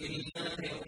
إلا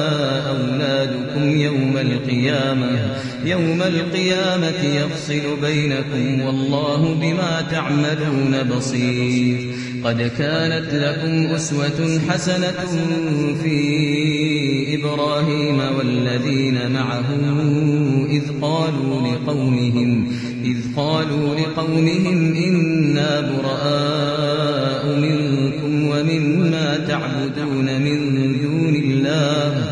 القيامة. يوم القيامة يفصل بينكم والله بما تعملون بصير. قد كانت لكم أسوة حسنة في إبراهيم والذين معه إذ قالوا لقومهم إذ قالوا لقومهم إنا براء منكم ومما تعبدون من دون الله.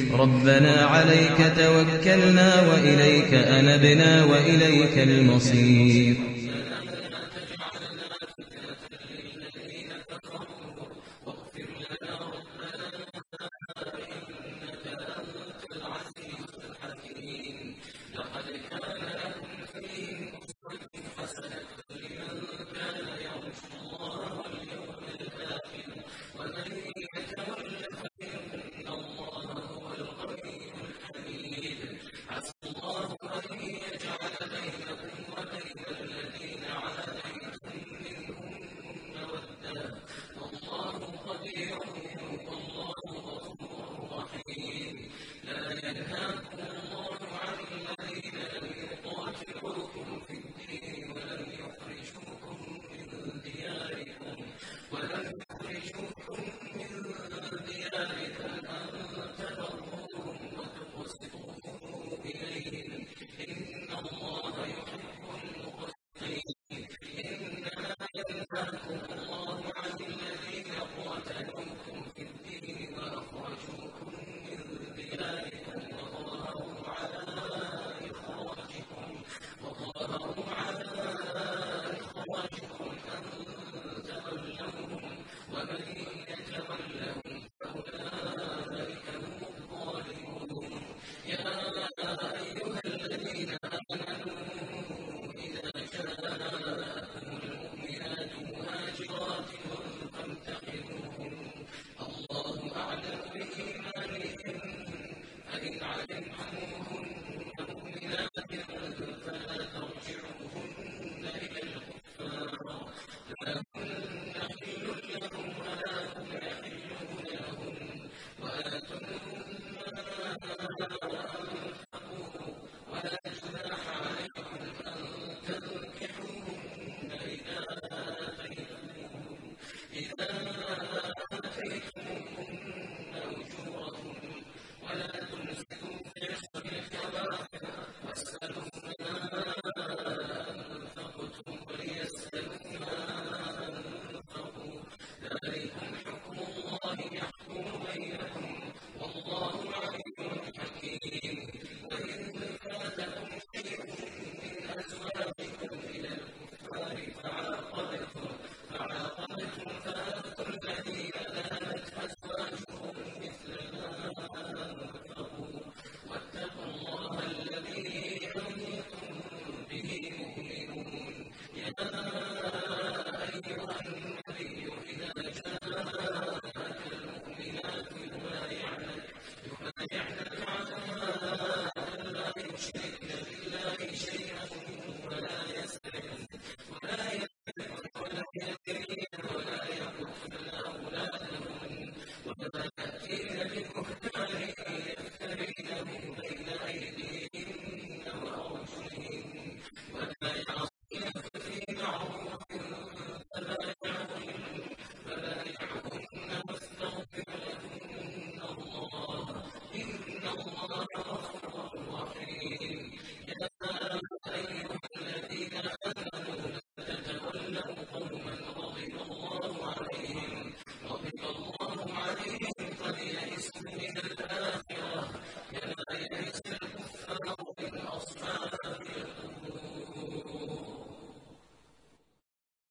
ربنا عليك توكلنا وإليك أنبنا وإليك المصير. لقد كان